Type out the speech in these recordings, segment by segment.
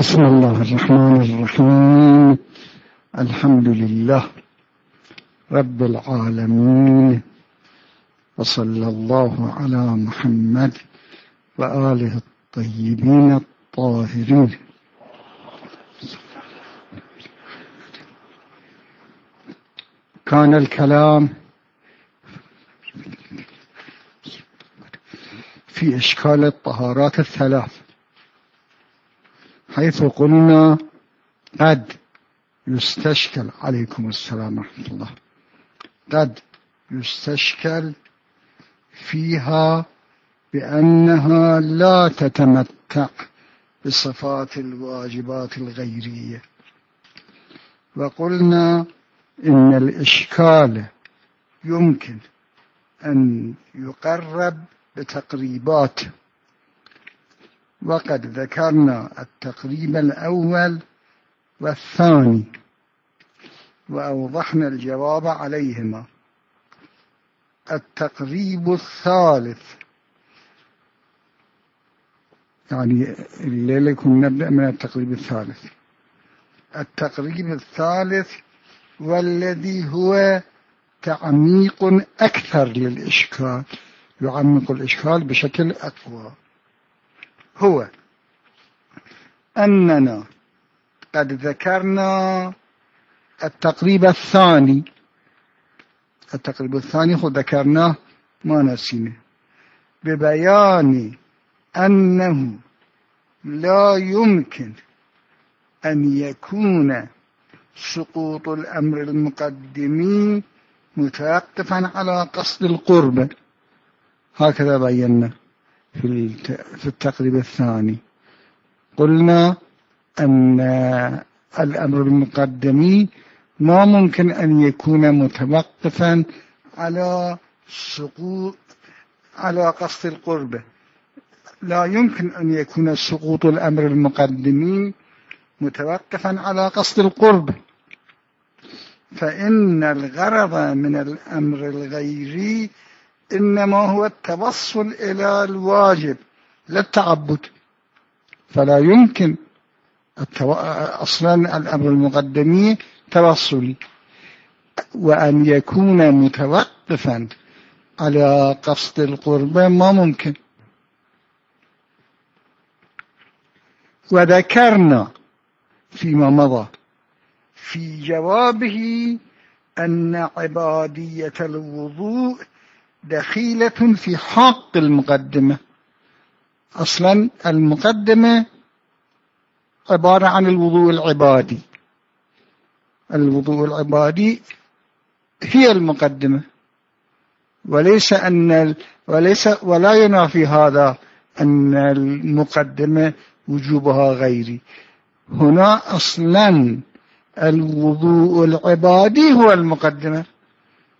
بسم الله الرحمن الرحيم. الحمد لله رب العالمين. وصلى الله على محمد وآله الطيبين الطاهرين. كان الكلام في إشكال الطهارات الثلاث. حيث قلنا قد يستشكل عليكم السلام ورحمة الله. قد يستشكل فيها بأنها لا تتمتع بصفات الواجبات الغيرية. وقلنا إن الإشكال يمكن أن يقرب بتقريبات وقد ذكرنا التقريب الأول والثاني وأوضحنا الجواب عليهما. التقريب الثالث يعني الليلة كنا نبدأ من التقريب الثالث. التقريب الثالث والذي هو تعميق أكثر للإشكال يعمق الإشكال بشكل أقوى. هو أننا قد ذكرنا التقريب الثاني. التقريب الثاني خذ ذكرناه ما نسينه ببيان أنه لا يمكن أن يكون سقوط الأمر المقدمي متوقفا على قصد القرب. هكذا بينا. في في التقريب الثاني. قلنا أن الأمر المقدمي ما ممكن أن يكون متوقفا على سقوط على قصد القربة لا يمكن أن يكون سقوط الأمر المقدمي متوقفا على قصد القرب. فإن الغرض من الأمر الغيري إنما هو التوصل إلى الواجب لا التعبد. فلا يمكن التو... أصلا الأمر المقدمي توصلي. وأن يكون متوقفا على قصد القربة ما ممكن. وذكرنا فيما مضى في جوابه أن عبادية الوضوء دخيلة في حق المقدمة. أصلا المقدمة عبارة عن الوضوء العبادي. الوضوء العبادي هي المقدمة. وليس أن وليس ولا ينافي هذا أن المقدمة وجوبها غيري. هنا أصلا الوضوء العبادي هو المقدمة.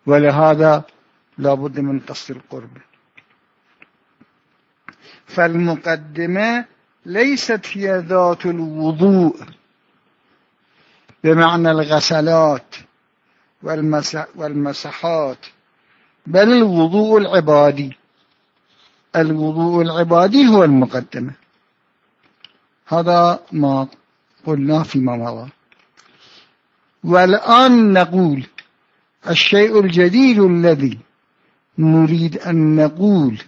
ولهذا لا بد من قصد القرب فالمقدمة ليست هي ذات الوضوء بمعنى الغسلات والمسحات بل الوضوء العبادي. الوضوء العبادي هو المقدمة. هذا ما قلنا فيما مضى. والآن نقول الشيء الجديد الذي نريد أن نقول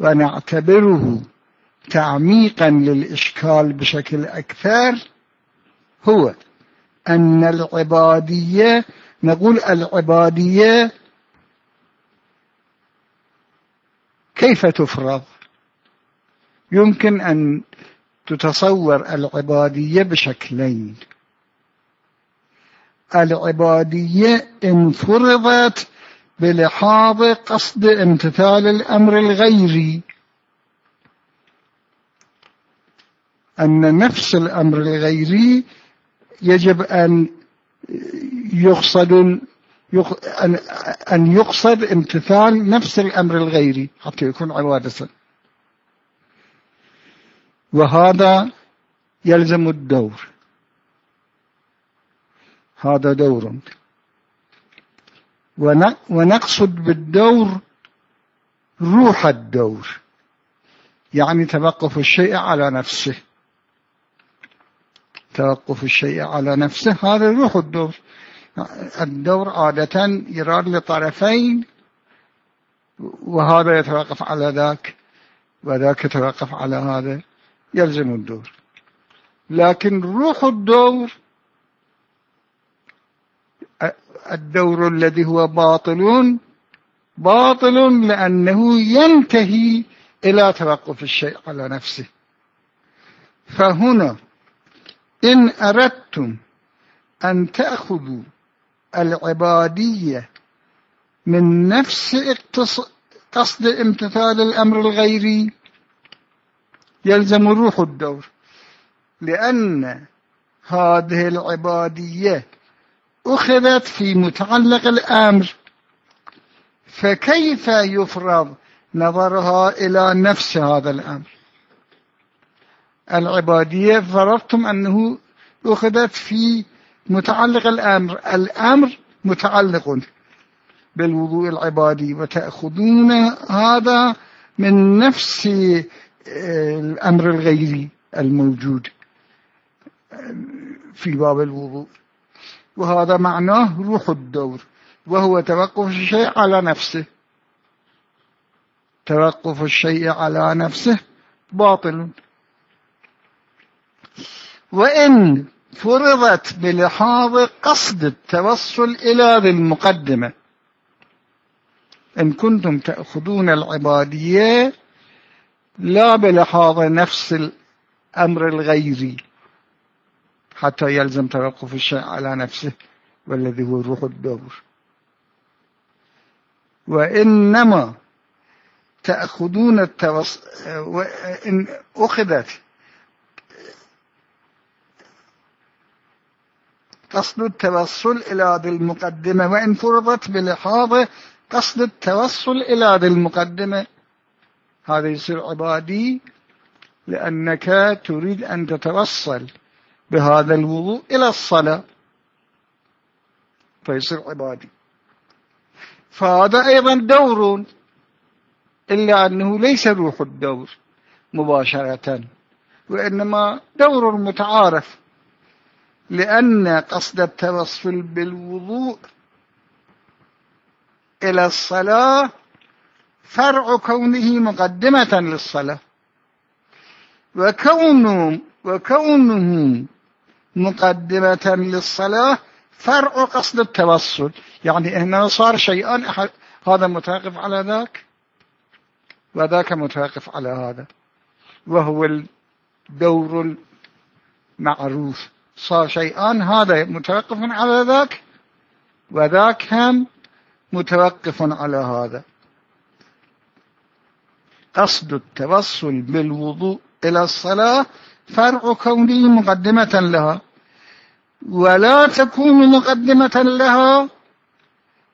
ونعتبره تعميقا للإشكال بشكل أكثر هو أن العبادية نقول العبادية كيف تفرض؟ يمكن أن تتصور العبادية بشكلين. العبادية إن فرضت بلحاظ قصد امتثال الأمر الغيري أن نفس الأمر الغيري يجب أن يقصد أن يقصد امتثال نفس الأمر الغيري حتى يكون عبادة وهذا يلزم الدور. هذا دور. ونقصد بالدور روح الدور يعني توقف الشيء على نفسه. توقف الشيء على نفسه هذا روح الدور. الدور عادة يراد لطرفين وهذا يتوقف على ذاك وذاك يتوقف على هذا. يلزم الدور. لكن روح الدور الدور الذي هو باطل باطل لأنه ينتهي إلى توقف الشيء على نفسه. فهنا إن أردتم أن تأخذوا العبادية من نفس قصد امتثال الأمر الغيري يلزم روح الدور. لأن هذه العبادية أخذت في متعلق الأمر. فكيف يفرض نظرها إلى نفس هذا الأمر؟ العبادية فرضتم أنه أخذت في متعلق الأمر. الأمر متعلق بالوضوء العبادي وتأخذون هذا من نفس آه، الأمر الغيري الموجود في باب الوضوء. وهذا معناه روح الدور وهو توقف الشيء على نفسه. توقف الشيء على نفسه باطل. وإن فرضت بلحاظ قصد التوصل إلى ذي المقدمة. إن كنتم تأخذون العبادية لا بلحاظ نفس الأمر الغيري. حتى يلزم توقف الشيء على نفسه والذي هو روح الدور وإنما تأخذون التوص... وإن أخذت قصد التوصل إلى ذي المقدمة وإن فرضت بلحاظ قصد التوصل إلى ذي المقدمة. هذا يصير عبادي لأنك تريد أن تتوصل. بهذا الوضوء إلى الصلاة. فيصير عبادي. فهذا أيضا دور إلا أنه ليس روح الدور مباشرة وإنما دور متعارف لأن قصد التوصل بالوضوء إلى الصلاة فرع كونه مقدمة للصلاة. وكونه, وكونه مقدمة للصلاة فرع قصد التوصل يعني هنا صار شيئان هذا متوقف على ذاك؟ وذاك متوقف على هذا. وهو الدور المعروف. صار شيئان هذا متوقف على ذاك؟ وذاك هم متوقف على هذا. قصد التوصل بالوضوء إلى الصلاة فرع كونه مقدمة لها. ولا تكون مقدمة لها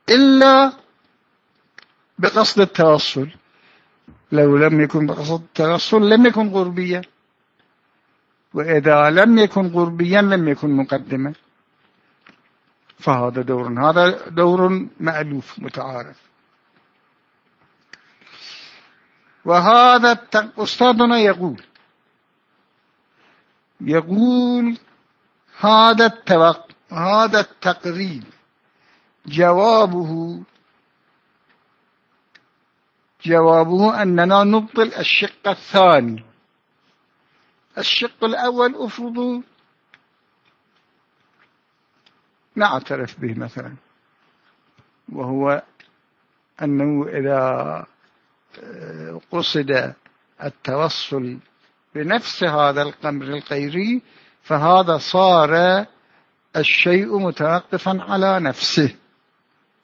إلا بقصد التوصل. لو لم يكن بقصد التوصل لم يكن غربيا. وإذا لم يكن غربيا لم يكن مقدما. فهذا دور هذا دور مألوف متعارف. وهذا أستاذنا يقول يقول هذا التوق... هذا التقريب جوابه جوابه أننا نبطل الشق الثاني. الشق الأول أفرضوا نعترف به مثلا وهو أنه إذا قصد التوصل بنفس هذا القمر القيري فهذا صار الشيء متوقفا على نفسه.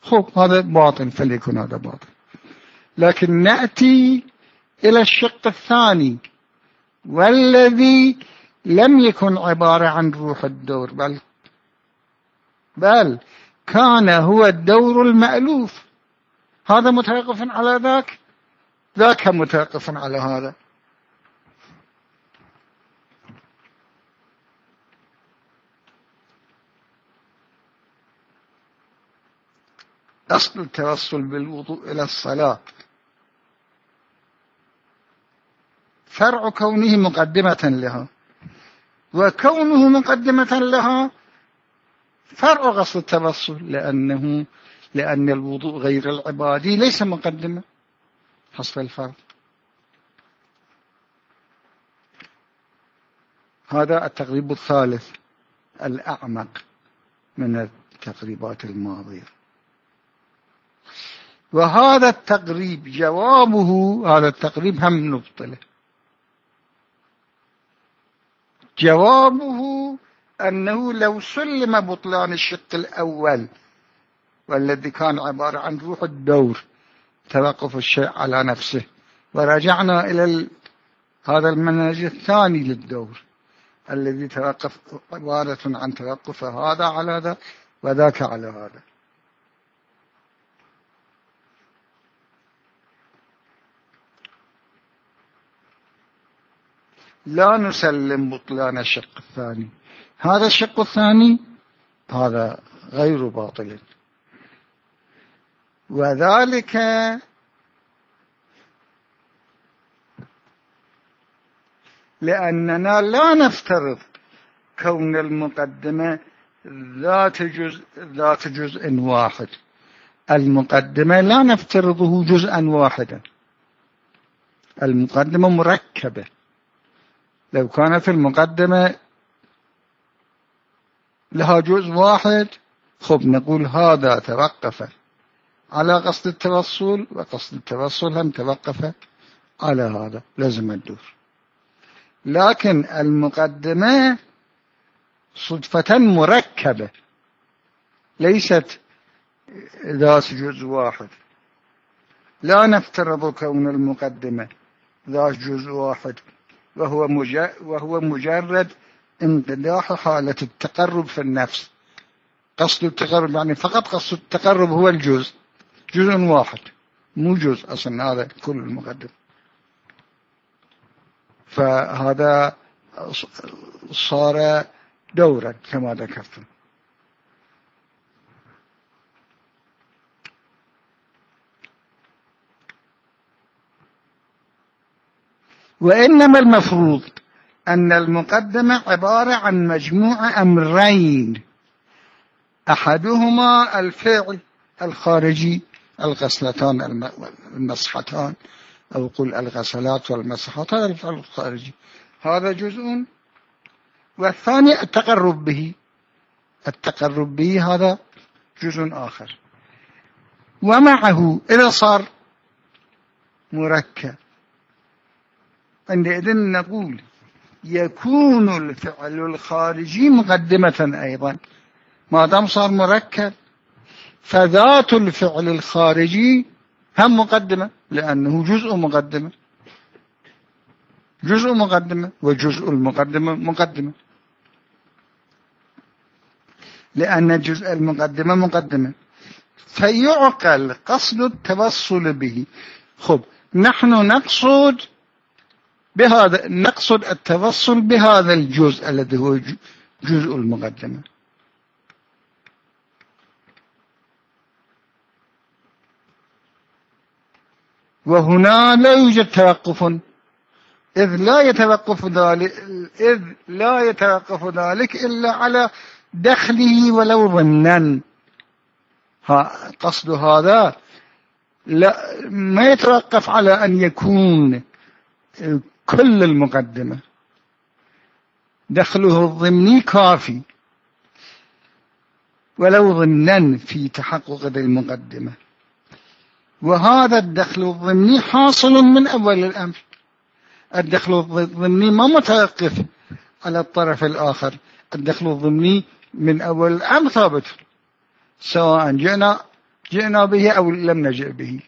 خب هذا باطن فليكن هذا باطن لكن نأتي إلى الشق الثاني. والذي لم يكن عبارة عن روح الدور بل بل كان هو الدور المألوف. هذا متوقف على ذاك؟ ذاك متوقف على هذا. أصل التوصل بالوضوء إلى الصلاة. فرع كونه مقدمة لها. وكونه مقدمة لها فرع قصد التبصر لأنه لأن الوضوء غير العبادي ليس مقدمة. حسب الفرض هذا التقريب الثالث الأعمق من التقريبات الماضية. وهذا التقريب جوابه هذا التقريب هم نبطله. جوابه أنه لو سلم بطلان الشق الأول والذي كان عبارة عن روح الدور توقف الشيء على نفسه. ورجعنا إلى هذا المنهج الثاني للدور الذي توقف عبارة عن توقف هذا على ذا وذاك على هذا. لا نسلم بطلان الشق الثاني. هذا الشق الثاني هذا غير باطل. وذلك لأننا لا نفترض كون المقدمة ذات جزء, ذات جزء واحد. المقدمة لا نفترضه جزءا واحدا. المقدمة مركبة. لو كانت المقدمة لها جزء واحد خب نقول هذا توقف. على قصد التوصل وقصد التوصل هم توقف على هذا لازم الدور. لكن المقدمة صدفة مركبة ليست ذات جزء واحد. لا نفترض كون المقدمة ذات جزء واحد. وهو وهو مجرد انقداح حالة التقرب في النفس. قصد التقرب يعني فقط قصد التقرب هو الجزء. جزء واحد. مو جزء أصلا هذا كل المقدم. فهذا صار دورا كما ذكرتم. وإنما المفروض أن المقدمة عبارة عن مجموعة أمرين. أحدهما الفعل الخارجي الغسلتان المسحتان أو قل الغسلات والمسحات هذا الفعل الخارجي. هذا جزء. والثاني التقرب به. التقرب به هذا جزء آخر. ومعه إذا صار مركب. عندئذ نقول يكون الفعل الخارجي مقدمة أيضا. ما دام صار مركب فذات الفعل الخارجي هم مقدمة لأنه جزء مقدمة. جزء مقدمة وجزء المقدمة مقدمة. لأن جزء المقدمة مقدمة. فيعقل قصد التوصل به. خب نحن نقصد بهذا نقصد التوصل بهذا الجزء الذي هو جزء المقدمة. وهنا لا يوجد توقف. إذ لا يتوقف ذلك إذ لا يتوقف ذلك إلا على دخله ولو ضمنا قصد هذا لا ما يتوقف على أن يكون كل المقدمة. دخله الضمني كافي. ولو ضمنا في تحقق المقدمة. وهذا الدخل الضمني حاصل من أول الأمر الدخل الضمني ما متوقف على الطرف الآخر. الدخل الضمني من أول الأمر ثابت. سواء جئنا جئنا به أو لم نجئ به.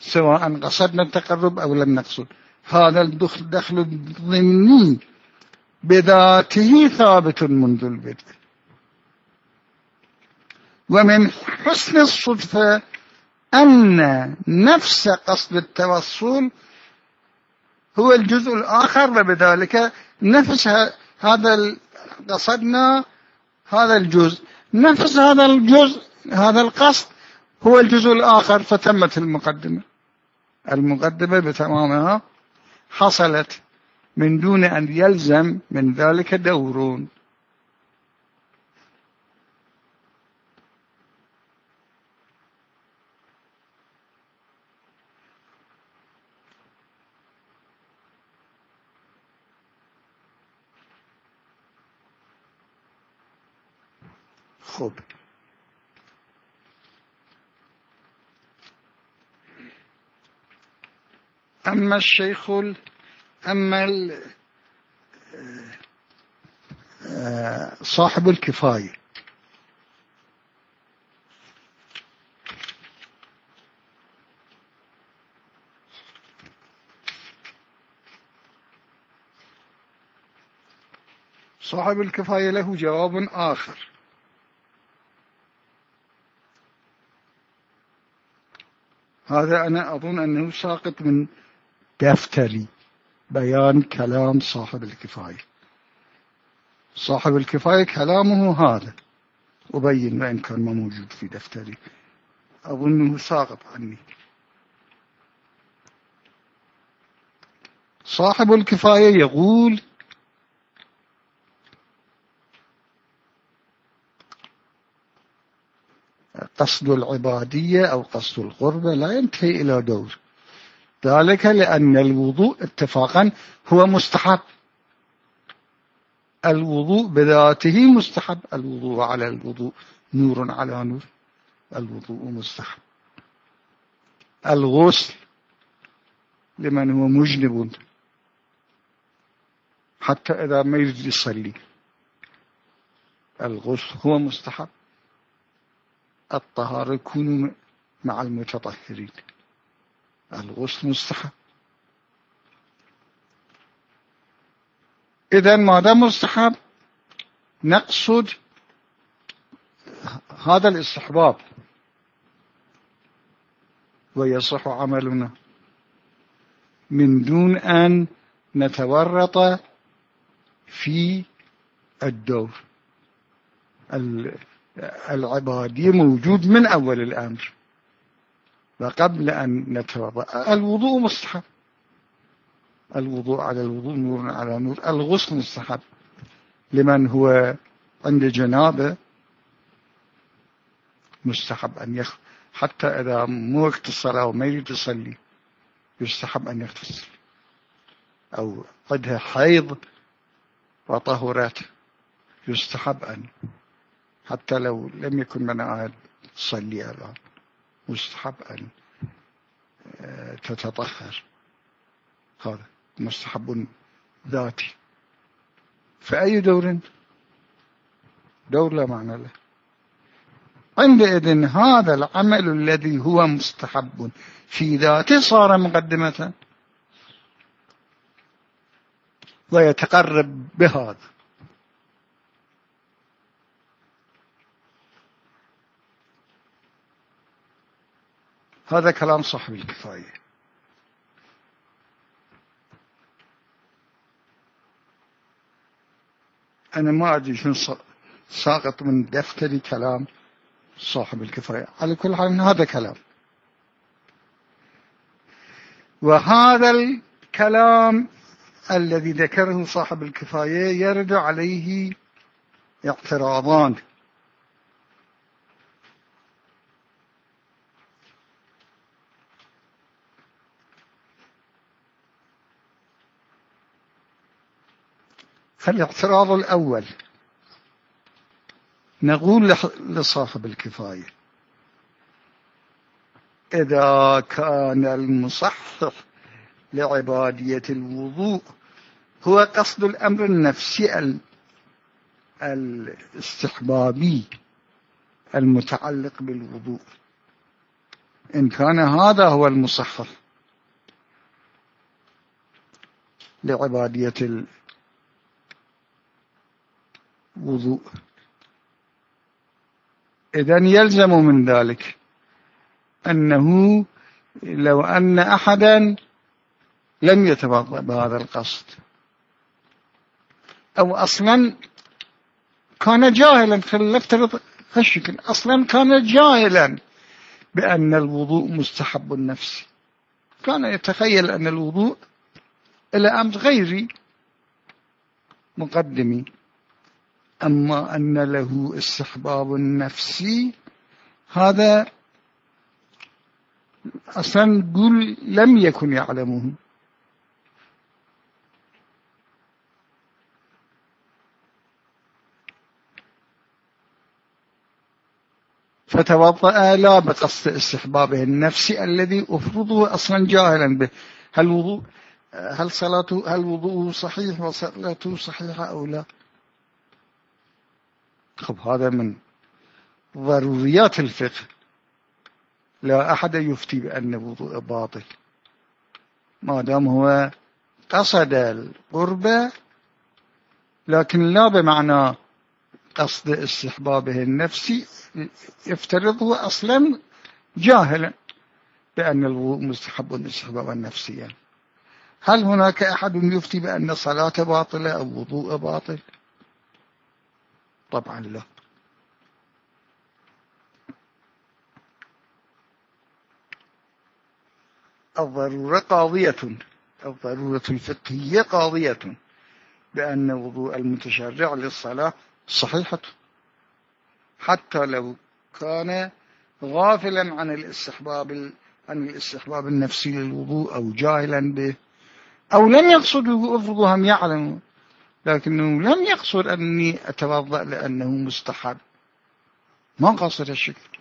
سواء قصدنا التقرب أو لم نقصد. هذا الدخل الضمني بذاته ثابت منذ البدء. ومن حسن الصدفة أن نفس قصد التوصل هو الجزء الآخر وبذلك نفس هذا قصدنا هذا الجزء. نفس هذا الجزء هذا القصد هو الجزء الآخر فتمت المقدمة. المقدمة بتمامها حصلت من دون أن يلزم من ذلك دور خب أما الشيخ أما آه، صاحب الكفاية. صاحب الكفاية له جواب آخر. هذا أنا أظن أنه ساقط من دفتري بيان كلام صاحب الكفاية صاحب الكفاية كلامه هذا. أبين وإن كان ما موجود في دفتري أظنه ساقط عني صاحب الكفاية يقول قصد العبادية أو قصد القربة لا ينتهي إلى دور. ذلك لأن الوضوء اتفاقا هو مستحب. الوضوء بذاته مستحب. الوضوء على الوضوء نور على نور. الوضوء مستحب. الغسل لمن هو مجنب. حتى إذا ما يريد يصلي. الغسل هو مستحب. الطهارة يكون مع المتطهرين. الغسل مستحب إذا ما دام مستحب نقصد هذا الاستحباب. ويصح عملنا من دون أن نتورط في الدور. العبادي موجود من أول الأمر. وقبل أن نتوضأ. الوضوء مستحب. الوضوء على الوضوء نور على نور. الغسل مستحب. لمن هو عند جنابه مستحب أن يخ حتى إذا مو وقت الصلاة وما يريد يصلي يستحب أن يغتسل. أو عندها حيض وطهرت يستحب أن حتى لو لم يكن من عاد تصلي الآن مستحب أن آه، تتطهر. هذا مستحب ذاتي. فأي دور؟ دور لا معنى له. عندئذ هذا العمل الذي هو مستحب في ذاته صار مقدمة. ويتقرب بهذا. هذا كلام صاحب الكفاية. أنا ما أدري شنو ساقط من دفتري كلام صاحب الكفاية. على كل حال هذا كلام. وهذا الكلام الذي ذكره صاحب الكفاية يرد عليه اعتراضان. فالاعتراض الأول. نقول لصاحب الكفاية. إذا كان المصحح لعبادية الوضوء هو قصد الأمر النفسي الاستحبابي المتعلق بالوضوء. إن كان هذا هو المصحح لعبادية وضوء. إذا يلزم من ذلك أنه لو أن أحدا لم يتوضأ بهذا القصد. أو أصلا كان جاهلا فلنفترض هالشكل أصلا كان جاهلا بأن الوضوء مستحب النفس. كان يتخيل أن الوضوء إلى أمر غيري مقدمي أما أن له استحباب نفسي هذا أصلا نقول لم يكن يعلمه. فتوضأ لا بقصد استحبابه النفسي الذي أفرضه أصلا جاهلا به. هل وضوء هل صلاته هل وضوءه صحيح وصلاته صحيحة أو لا؟ خب هذا من ضروريات الفقه. لا أحد يفتي بأن وضوء باطل. ما دام هو قصد القربة لكن لا بمعنى قصد استحبابه النفسي يفترضه أصلا جاهلا بأن الوضوء مستحب استحبابا نفسيا. هل هناك أحد يفتي بأن صلاة باطلة أو وضوء باطل؟ طبعا لا الضرورة قاضية الضرورة الفقهية قاضية بأن وضوء المتشرع للصلاة صحيحة. حتى لو كان غافلا عن الاستحباب عن الاستحباب النفسي للوضوء أو جاهلا به أو لم يقصده أفرضهم يعلم لكنه لم يقصد أني أتوضأ لأنه مستحب. ما قصد الشكل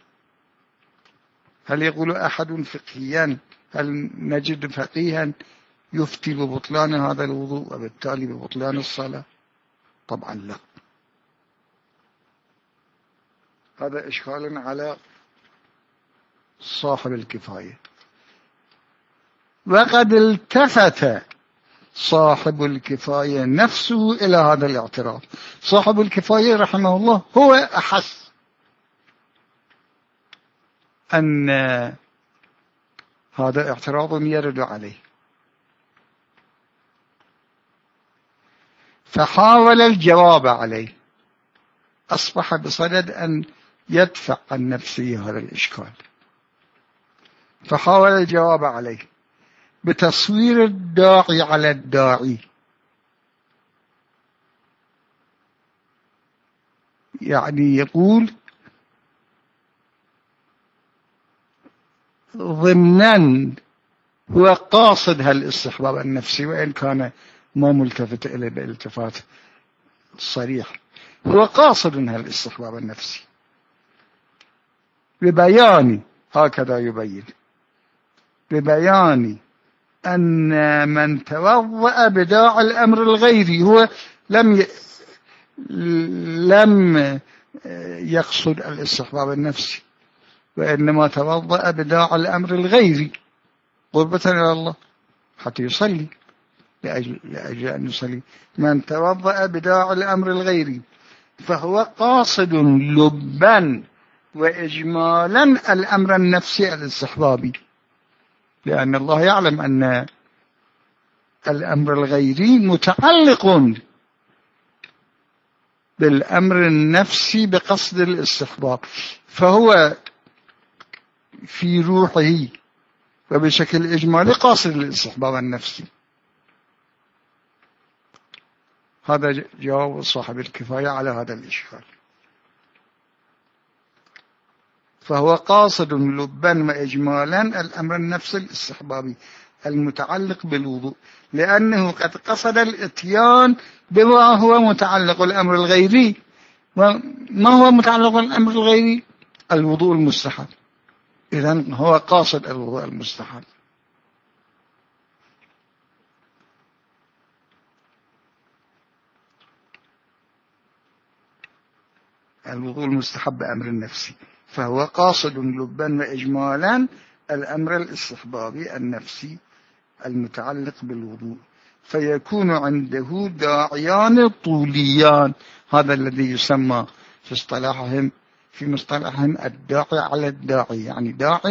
هل يقول أحد فقهيا هل نجد فقيها يفتي ببطلان هذا الوضوء وبالتالي ببطلان الصلاة؟ طبعا لا. هذا إشكال على صاحب الكفاية. وقد التفت صاحب الكفاية نفسه إلى هذا الاعتراف صاحب الكفاية رحمه الله هو أحس أن هذا اعتراض يرد عليه. فحاول الجواب عليه. أصبح بصدد أن يدفع عن نفسه هذا الإشكال. فحاول الجواب عليه. بتصوير الداعي على الداعي. يعني يقول ضمنا هو قاصد هالاستحباب النفسي وإن كان ما ملتفت إليه بالتفات صريح. هو قاصد هالاستحباب النفسي. ببيان هكذا يبين. ببيان أن من توضأ بداع الأمر الغيري هو لم ي... لم يقصد الاستحباب النفسي وإنما توضأ بداع الأمر الغيري قربة إلى الله حتى يصلي لأجل, لأجل أن يصلي. من توضأ بداع الأمر الغيري فهو قاصد لبا وإجمالا الأمر النفسي الاستحبابي لأن الله يعلم أن الأمر الغيري متعلق بالأمر النفسي بقصد الاستحباب فهو في روحه وبشكل إجمالي قاصد الاستحباب النفسي. هذا جواب صاحب الكفاية على هذا الإشكال. فهو قاصد لبا وإجمالا الأمر النفسي الاستحبابي المتعلق بالوضوء لأنه قد قصد الإتيان بما هو متعلق الأمر الغيري. ما هو متعلق الأمر الغيري؟ الوضوء المستحب. إذا هو قاصد الوضوء المستحب. الوضوء المستحب بأمر النفسي فهو قاصد لبا وإجمالا الأمر الاستحبابي النفسي المتعلق بالوضوء. فيكون عنده داعيان طوليان. هذا الذي يسمى في اصطلاحهم في مصطلحهم الداعي على الداعي. يعني داع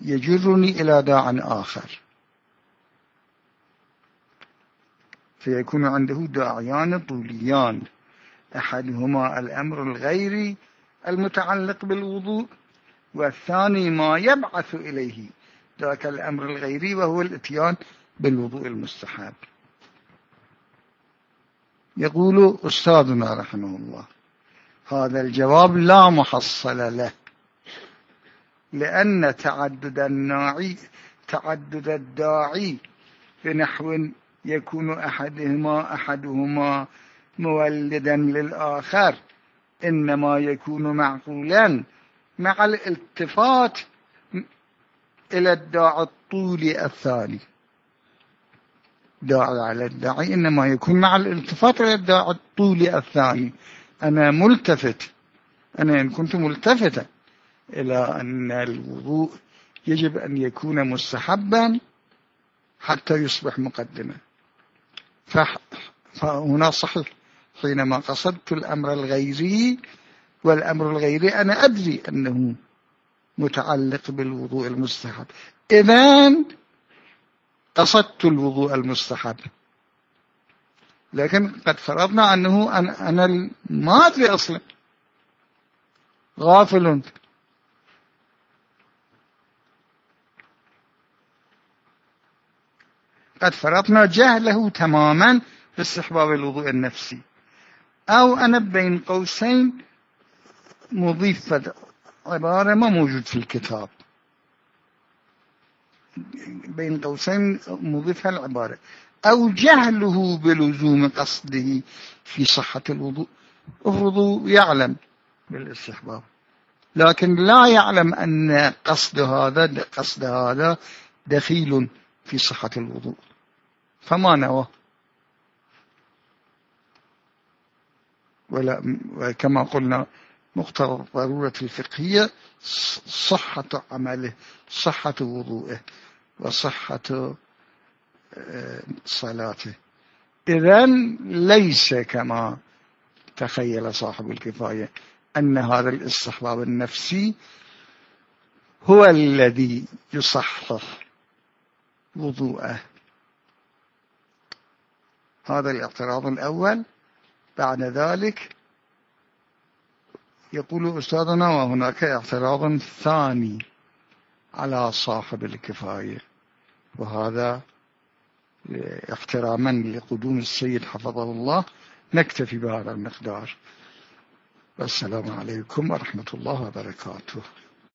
يجرني إلى داع آخر. فيكون عنده داعيان طوليان. أحدهما الأمر الغيري المتعلق بالوضوء والثاني ما يبعث إليه. ذاك الأمر الغيري وهو الإتيان بالوضوء المستحب يقول أستاذنا رحمه الله هذا الجواب لا محصل له لأن تعدد الناعي تعدد الداعي بنحو يكون أحدهما أحدهما مولدا للآخر. إنما يكون معقولا مع الالتفات إلى الداعي الطولي الثاني. داعي على الداعي إنما يكون مع الالتفات إلى الداعي الطولي الثاني. أنا ملتفت. أنا إن كنت ملتفتا إلى أن الوضوء يجب أن يكون مستحبا حتى يصبح مقدما. فهنا صحيح. حينما قصدت الأمر الغيري والأمر الغيري أنا أدري أنه متعلق بالوضوء المستحب. إذن قصدت الوضوء المستحب. لكن قد فرضنا أنه أنا ما أدري أصلا. غافل. قد فرضنا جهله تماما باستحباب الوضوء النفسي. أو أنا بين قوسين مضيف عبارة ما موجود في الكتاب. بين قوسين مضيفها العبارة. أو جهله بلزوم قصده في صحة الوضوء. افرضوا يعلم بالاستحباب. لكن لا يعلم أن قصد هذا قصد هذا دخيل في صحة الوضوء. فما نوى؟ ولا كما قلنا مقتضى الضرورة الفقهية صحة عمله صحة وضوءه وصحة آه، صلاته. إذا ليس كما تخيل صاحب الكفاية أن هذا الاستحباب النفسي هو الذي يصحح وضوءه هذا الاعتراض الأول. بعد ذلك يقول أستاذنا وهناك اعتراض ثاني على صاحب الكفاية وهذا احتراما لقدوم السيد حفظه الله. نكتفي بهذا المقدار. والسلام عليكم ورحمة الله وبركاته.